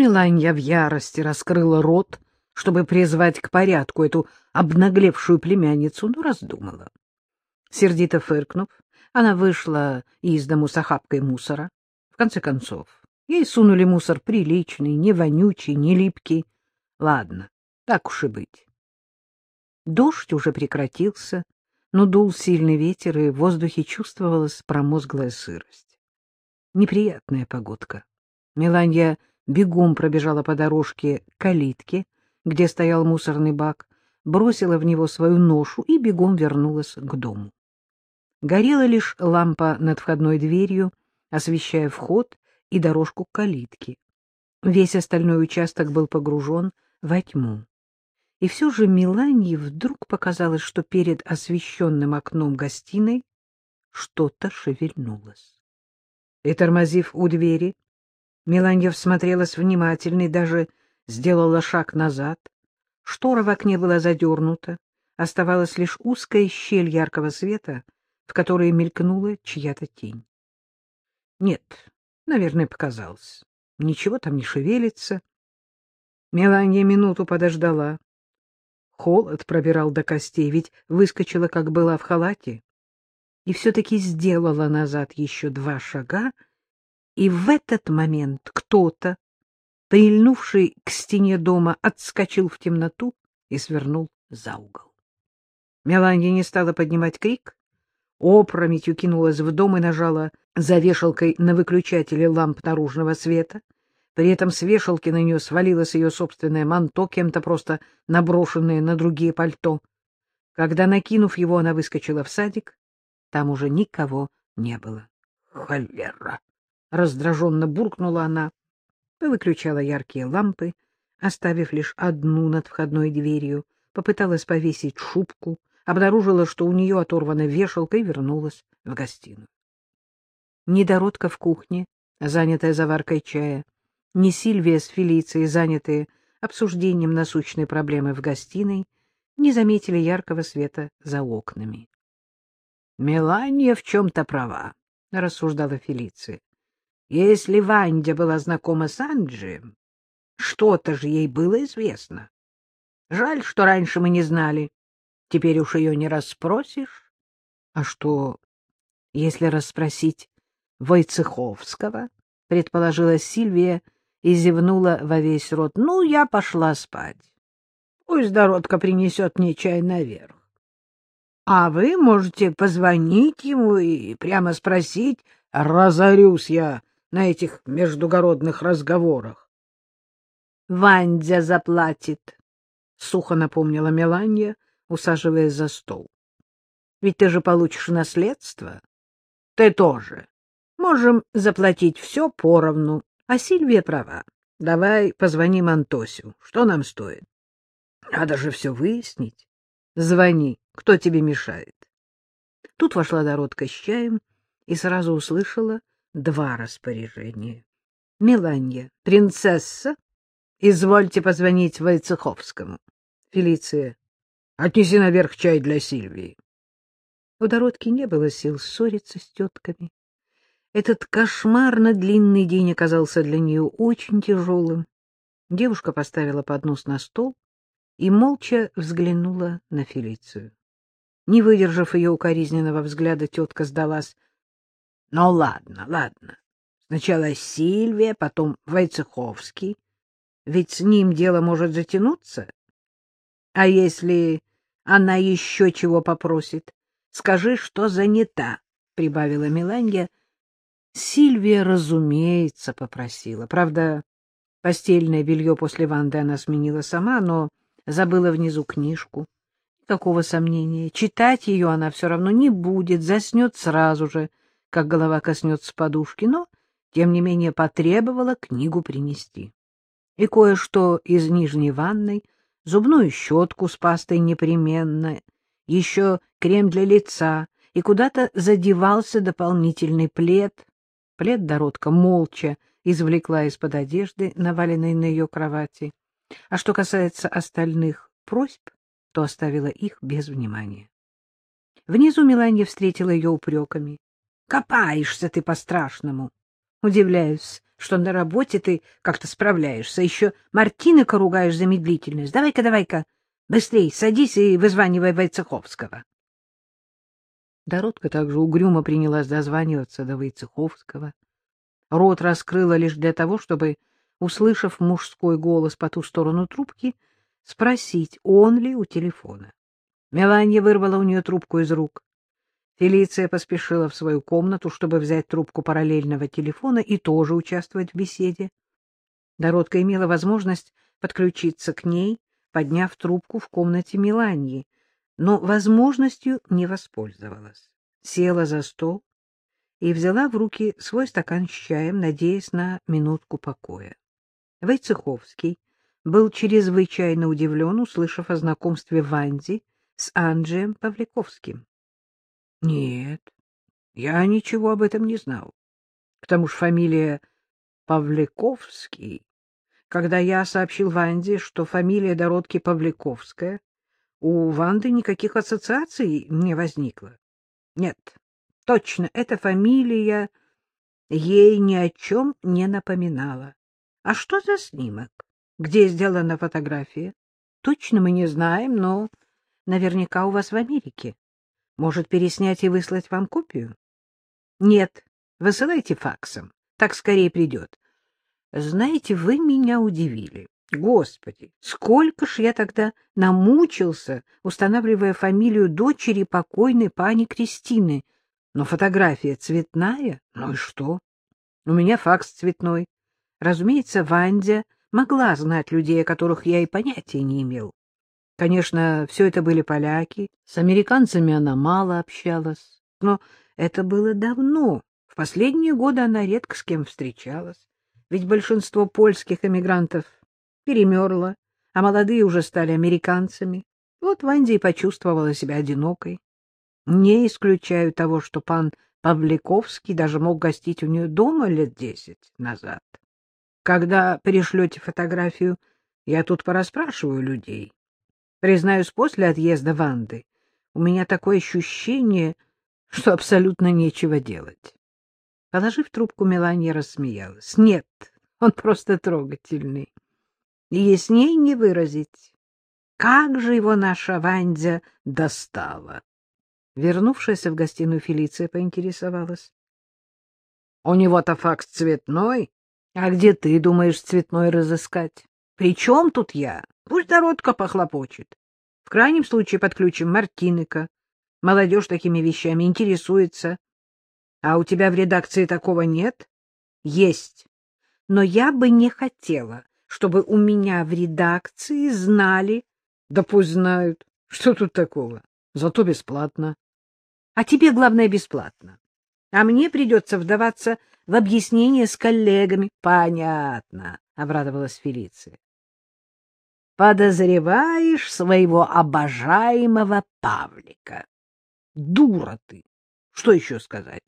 Меланья в ярости раскрыла рот, чтобы призвать к порядку эту обнаглевшую племянницу, но раздумала. Сердито фыркнув, она вышла из дому с охапкой мусора. В конце концов, ей сунули мусор приличный, не вонючий, не липкий. Ладно, так уж и быть. Дождь уже прекратился, но дул сильный ветер, и в воздухе чувствовалась промозглая сырость. Неприятная погодка. Меланья бегом пробежала по дорожке к калитке, где стоял мусорный бак, бросила в него свою ношу и бегом вернулась к дому. Горела лишь лампа над входной дверью, освещая вход и дорожку к калитке. Весь остальной участок был погружен во тьму. И все же Миланье вдруг показалось, что перед освещенным окном гостиной что-то шевельнулось. И, тормозив у двери, Миланья всмотрелась внимательно и даже сделала шаг назад. Штора в окне была задернута, оставалась лишь узкая щель яркого света, в которой мелькнула чья-то тень. Нет, наверное, показалось. Ничего там не шевелится. Меланья минуту подождала, Холод пробирал до костей, ведь выскочила, как была в халате, и все-таки сделала назад еще два шага, и в этот момент кто-то, прильнувший к стене дома, отскочил в темноту и свернул за угол. Меланья не стала поднимать крик, опрометью кинулась в дом и нажала за вешалкой на выключателе ламп наружного света — при этом с вешалки на нее свалилось ее собственное манто, кем-то просто наброшенное на другие пальто. Когда, накинув его, она выскочила в садик, там уже никого не было. «Холера!» — раздраженно буркнула она, выключала яркие лампы, оставив лишь одну над входной дверью, попыталась повесить шубку, обнаружила, что у нее оторвана вешалка, и вернулась в гостиную. Недородка в кухне, занятая заваркой чая, ни Сильвия с Фелицией, занятые обсуждением насущной проблемы в гостиной, не заметили яркого света за окнами. — Мелания в чем-то права, — рассуждала Фелиция. — Если Вандя была знакома с Анджием, что-то же ей было известно. Жаль, что раньше мы не знали. Теперь уж ее не расспросишь. А что, если расспросить Войцеховского? — предположила Сильвия, — и зевнула во весь рот. — Ну, я пошла спать. Пусть Доротка принесет мне чай наверх. А вы можете позвонить ему и прямо спросить, разорюсь я на этих междугородных разговорах. — Вандя заплатит, — сухо напомнила Меланья, усаживаясь за стол. — Ведь ты же получишь наследство. — Ты тоже. Можем заплатить все поровну. А Сильвия права. Давай позвоним Антосю. Что нам стоит? Надо же все выяснить. Звони. Кто тебе мешает? Тут вошла Доротка с чаем и сразу услышала два распоряжения. Меланья, принцесса, извольте позвонить Войцеховскому. Фелиция, отнеси наверх чай для Сильвии. У Доротки не было сил ссориться с тетками. Этот кошмарно длинный день оказался для нее очень тяжелым. Девушка поставила поднос на стол и молча взглянула на Фелицию. Не выдержав ее укоризненного взгляда, тетка сдалась. — Ну, ладно, ладно. Сначала Сильвия, потом Войцеховский. Ведь с ним дело может затянуться. А если она еще чего попросит, скажи, что занята, — прибавила Меланья, — Сильвия, разумеется, попросила. Правда, постельное белье после Ванды она сменила сама, но забыла внизу книжку. Никакого сомнения. Читать ее она все равно не будет, заснет сразу же, как голова коснется подушки, но, тем не менее, потребовала книгу принести. И кое-что из нижней ванной, зубную щетку с пастой непременно, еще крем для лица, и куда-то задевался дополнительный плед — Плед Доротка молча извлекла из-под одежды, наваленной на ее кровати. А что касается остальных просьб, то оставила их без внимания. Внизу Меланья встретила ее упреками. — Копаешься ты по-страшному. Удивляюсь, что на работе ты как-то справляешься. Еще Мартиника ругаешь за медлительность. Давай-ка, давай-ка, быстрей, садись и вызванивай Войцеховского. Доротка также угрюмо принялась дозваниваться до Войцеховского. Рот раскрыла лишь для того, чтобы, услышав мужской голос по ту сторону трубки, спросить, он ли у телефона. Меланья вырвала у нее трубку из рук. Фелиция поспешила в свою комнату, чтобы взять трубку параллельного телефона и тоже участвовать в беседе. Доротка имела возможность подключиться к ней, подняв трубку в комнате Меланьи, но возможностью не воспользовалась. Села за стол и взяла в руки свой стакан с чаем, надеясь на минутку покоя. Войцеховский был чрезвычайно удивлен, услышав о знакомстве Ванди с Анджием Павликовским. — Нет, я ничего об этом не знал. К тому же фамилия Павликовский. Когда я сообщил Ванде, что фамилия Дородки Павликовская, у Ванды никаких ассоциаций не возникло. Нет, точно, эта фамилия ей ни о чем не напоминала. А что за снимок? Где сделана фотография? Точно мы не знаем, но наверняка у вас в Америке. Может, переснять и выслать вам копию? Нет, высылайте факсом, так скорее придет. Знаете, вы меня удивили. Господи, сколько ж я тогда намучился, устанавливая фамилию дочери покойной пани Кристины. Но фотография цветная, ну и что? У меня факс цветной. Разумеется, Вандя могла знать людей, о которых я и понятия не имел. Конечно, все это были поляки, с американцами она мало общалась, но это было давно. В последние годы она редко с кем встречалась, ведь большинство польских эмигрантов перемерло, а молодые уже стали американцами. Вот Ванди и почувствовала себя одинокой. Не исключаю того, что пан Павликовский даже мог гостить у нее дома лет десять назад. Когда пришлете фотографию, я тут порасспрашиваю людей. Признаюсь, после отъезда Ванды у меня такое ощущение, что абсолютно нечего делать. Положив трубку, Меланья рассмеялась. Нет, он просто трогательный. И ясней не выразить. Как же его наша Вандя достала! Вернувшаяся в гостиную Фелиция поинтересовалась. — У него-то факс цветной. А где ты думаешь цветной разыскать? При чем тут я? Пусть народка похлопочет. В крайнем случае подключим Мартиника. Молодежь такими вещами интересуется. А у тебя в редакции такого нет? Есть. Но я бы не хотела, чтобы у меня в редакции знали. Да пусть знают. Что тут такого? Зато бесплатно. А тебе, главное, бесплатно. А мне придется вдаваться в объяснение с коллегами. — Понятно, — обрадовалась Фелиция подозреваешь своего обожаемого Павлика. Дура ты! Что еще сказать?